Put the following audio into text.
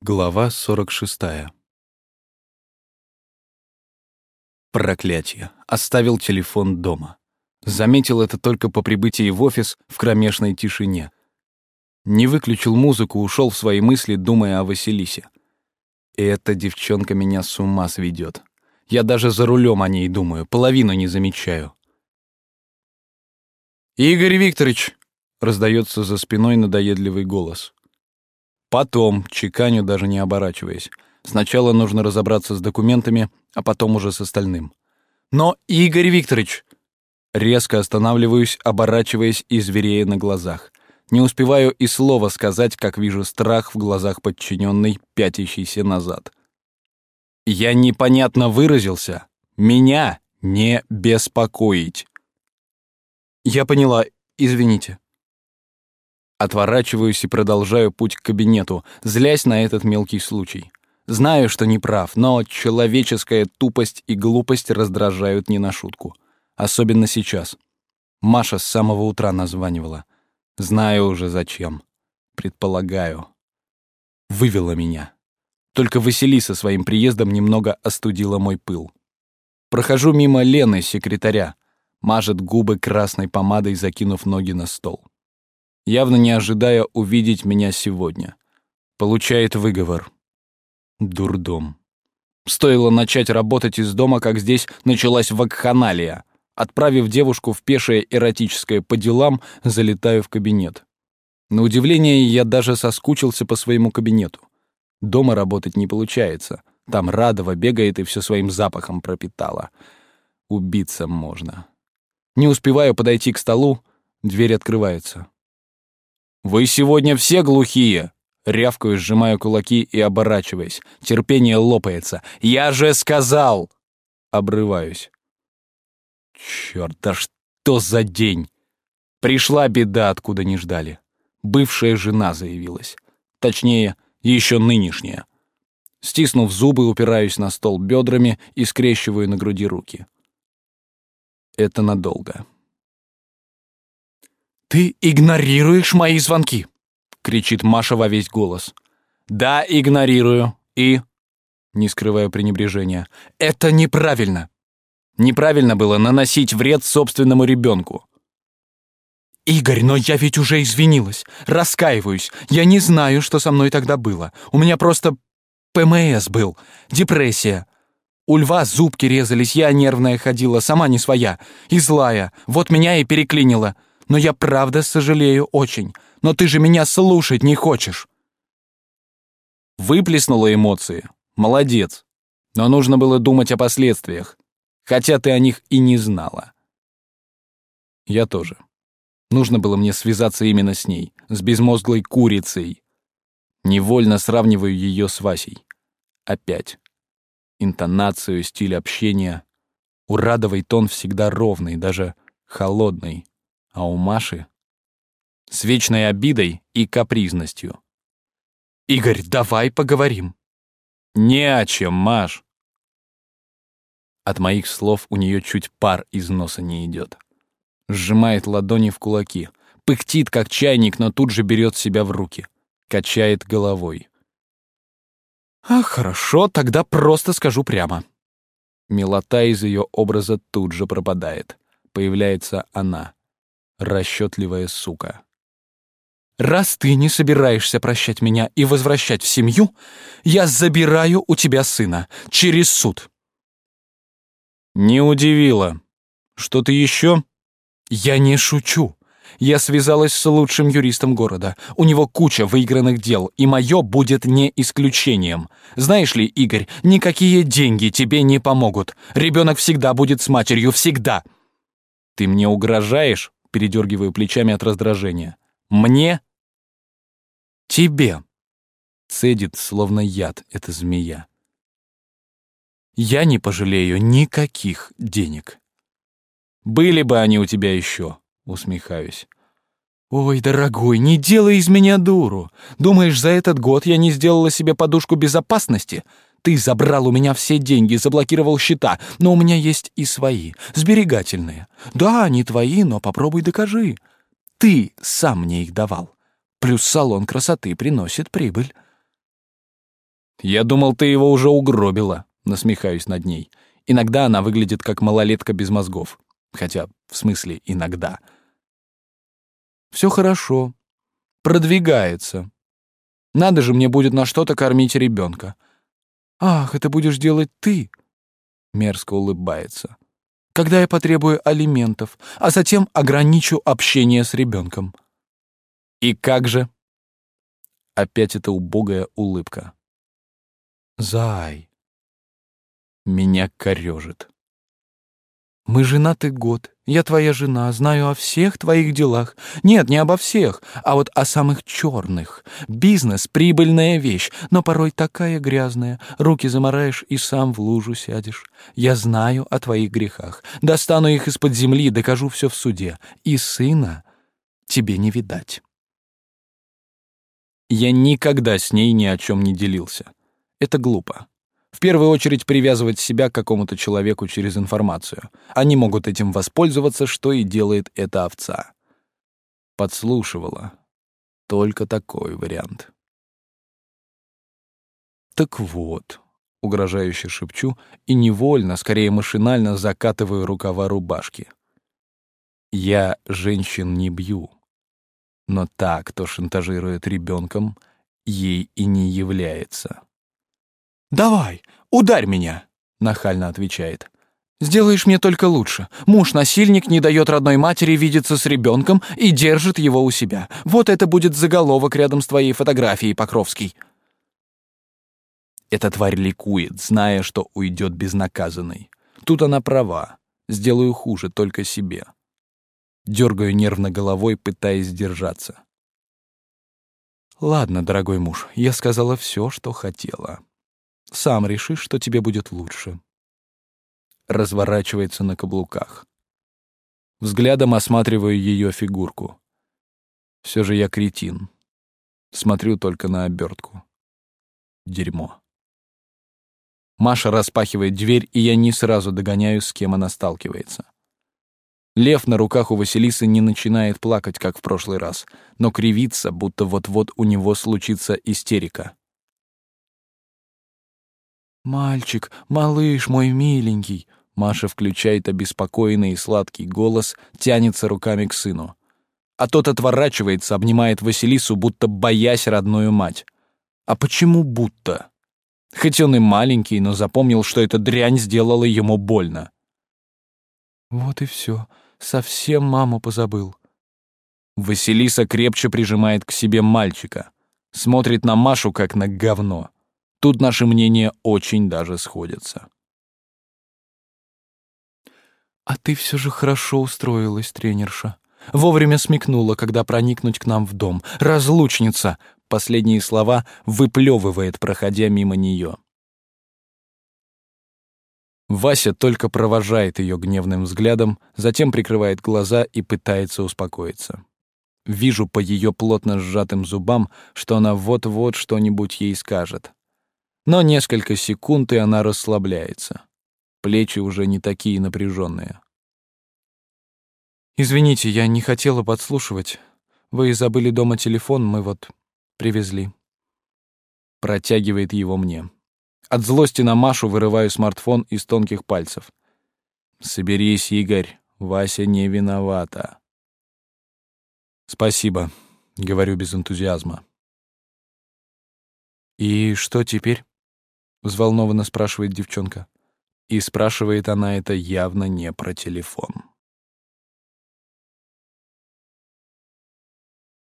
Глава 46. Проклятие. Оставил телефон дома. Заметил это только по прибытии в офис в кромешной тишине. Не выключил музыку, ушел в свои мысли, думая о Василисе. И эта девчонка меня с ума сведет. Я даже за рулем о ней думаю, половину не замечаю. «Игорь Викторович!» — раздается за спиной надоедливый голос. Потом, чеканю даже не оборачиваясь. Сначала нужно разобраться с документами, а потом уже с остальным. Но, Игорь Викторович, резко останавливаюсь, оборачиваясь и зверея на глазах. Не успеваю и слова сказать, как вижу страх в глазах подчиненной, пятящейся назад. Я непонятно выразился. Меня не беспокоить. Я поняла, извините. Отворачиваюсь и продолжаю путь к кабинету, злясь на этот мелкий случай. Знаю, что не прав, но человеческая тупость и глупость раздражают не на шутку. Особенно сейчас. Маша с самого утра названивала. Знаю уже зачем. Предполагаю. Вывела меня. Только Василиса своим приездом немного остудила мой пыл. Прохожу мимо Лены, секретаря. Мажет губы красной помадой, закинув ноги на стол явно не ожидая увидеть меня сегодня. Получает выговор. Дурдом. Стоило начать работать из дома, как здесь началась вакханалия. Отправив девушку в пешее эротическое по делам, залетаю в кабинет. На удивление, я даже соскучился по своему кабинету. Дома работать не получается. Там Радова бегает и все своим запахом пропитала. Убиться можно. Не успеваю подойти к столу, дверь открывается. «Вы сегодня все глухие!» Рявкаю, сжимая кулаки и оборачиваясь. Терпение лопается. «Я же сказал!» Обрываюсь. Черт, да что за день! Пришла беда, откуда не ждали. Бывшая жена заявилась. Точнее, еще нынешняя. Стиснув зубы, упираюсь на стол бедрами и скрещиваю на груди руки. Это надолго. «Ты игнорируешь мои звонки!» — кричит Маша во весь голос. «Да, игнорирую. И...» Не скрывая пренебрежения. «Это неправильно!» Неправильно было наносить вред собственному ребенку. «Игорь, но я ведь уже извинилась. Раскаиваюсь. Я не знаю, что со мной тогда было. У меня просто ПМС был. Депрессия. У льва зубки резались, я нервная ходила, сама не своя. И злая. Вот меня и переклинило но я правда сожалею очень. Но ты же меня слушать не хочешь». Выплеснула эмоции. Молодец. Но нужно было думать о последствиях. Хотя ты о них и не знала. Я тоже. Нужно было мне связаться именно с ней, с безмозглой курицей. Невольно сравниваю ее с Васей. Опять. Интонацию, стиль общения. У Радовой тон всегда ровный, даже холодный а у Маши — с вечной обидой и капризностью. «Игорь, давай поговорим». «Не о чем, Маш». От моих слов у нее чуть пар из носа не идет. Сжимает ладони в кулаки, пыхтит, как чайник, но тут же берет себя в руки, качает головой. «А, хорошо, тогда просто скажу прямо». Милота из ее образа тут же пропадает. Появляется она расчетливая сука. «Раз ты не собираешься прощать меня и возвращать в семью, я забираю у тебя сына через суд». «Не удивило. Что-то еще?» «Я не шучу. Я связалась с лучшим юристом города. У него куча выигранных дел, и мое будет не исключением. Знаешь ли, Игорь, никакие деньги тебе не помогут. Ребенок всегда будет с матерью, всегда». «Ты мне угрожаешь?» Передергиваю плечами от раздражения. «Мне?» «Тебе!» Цедит, словно яд, эта змея. «Я не пожалею никаких денег». «Были бы они у тебя еще», — усмехаюсь. «Ой, дорогой, не делай из меня дуру. Думаешь, за этот год я не сделала себе подушку безопасности? Ты забрал у меня все деньги, заблокировал счета, но у меня есть и свои, сберегательные. Да, они твои, но попробуй докажи. Ты сам мне их давал. Плюс салон красоты приносит прибыль. Я думал, ты его уже угробила, насмехаюсь над ней. Иногда она выглядит как малолетка без мозгов. Хотя, в смысле, иногда. Все хорошо. Продвигается. Надо же мне будет на что-то кормить ребенка. Ах, это будешь делать ты? Мерзко улыбается. Когда я потребую алиментов, а затем ограничу общение с ребенком. И как же? Опять эта убогая улыбка. Зай. Меня корежит. Мы женаты год. Я твоя жена, знаю о всех твоих делах. Нет, не обо всех, а вот о самых черных. Бизнес — прибыльная вещь, но порой такая грязная. Руки замораешь и сам в лужу сядешь. Я знаю о твоих грехах. Достану их из-под земли, докажу все в суде. И сына тебе не видать. Я никогда с ней ни о чем не делился. Это глупо. В первую очередь привязывать себя к какому-то человеку через информацию. Они могут этим воспользоваться, что и делает эта овца. Подслушивала. Только такой вариант. Так вот, угрожающе шепчу и невольно, скорее машинально закатываю рукава рубашки. Я женщин не бью. Но та, кто шантажирует ребенком, ей и не является. «Давай, ударь меня!» — нахально отвечает. «Сделаешь мне только лучше. Муж-насильник не дает родной матери видеться с ребенком и держит его у себя. Вот это будет заголовок рядом с твоей фотографией, Покровский». Эта тварь ликует, зная, что уйдет безнаказанной. Тут она права. Сделаю хуже только себе. Дергаю нервно головой, пытаясь держаться. «Ладно, дорогой муж, я сказала все, что хотела». Сам решишь, что тебе будет лучше. Разворачивается на каблуках. Взглядом осматриваю ее фигурку. Все же я кретин. Смотрю только на обертку. Дерьмо. Маша распахивает дверь, и я не сразу догоняю, с кем она сталкивается. Лев на руках у Василисы не начинает плакать, как в прошлый раз, но кривится, будто вот-вот у него случится истерика. «Мальчик, малыш мой миленький!» Маша включает обеспокоенный и сладкий голос, тянется руками к сыну. А тот отворачивается, обнимает Василису, будто боясь родную мать. А почему будто? Хоть он и маленький, но запомнил, что эта дрянь сделала ему больно. Вот и все. Совсем маму позабыл. Василиса крепче прижимает к себе мальчика. Смотрит на Машу, как на говно. Тут наши мнения очень даже сходятся. «А ты все же хорошо устроилась, тренерша. Вовремя смекнула, когда проникнуть к нам в дом. Разлучница!» Последние слова выплевывает, проходя мимо нее. Вася только провожает ее гневным взглядом, затем прикрывает глаза и пытается успокоиться. Вижу по ее плотно сжатым зубам, что она вот-вот что-нибудь ей скажет. Но несколько секунд, и она расслабляется. Плечи уже не такие напряженные. «Извините, я не хотела подслушивать. Вы забыли дома телефон, мы вот привезли». Протягивает его мне. От злости на Машу вырываю смартфон из тонких пальцев. «Соберись, Игорь, Вася не виновата». «Спасибо», — говорю без энтузиазма. «И что теперь?» — взволнованно спрашивает девчонка. И спрашивает она это явно не про телефон.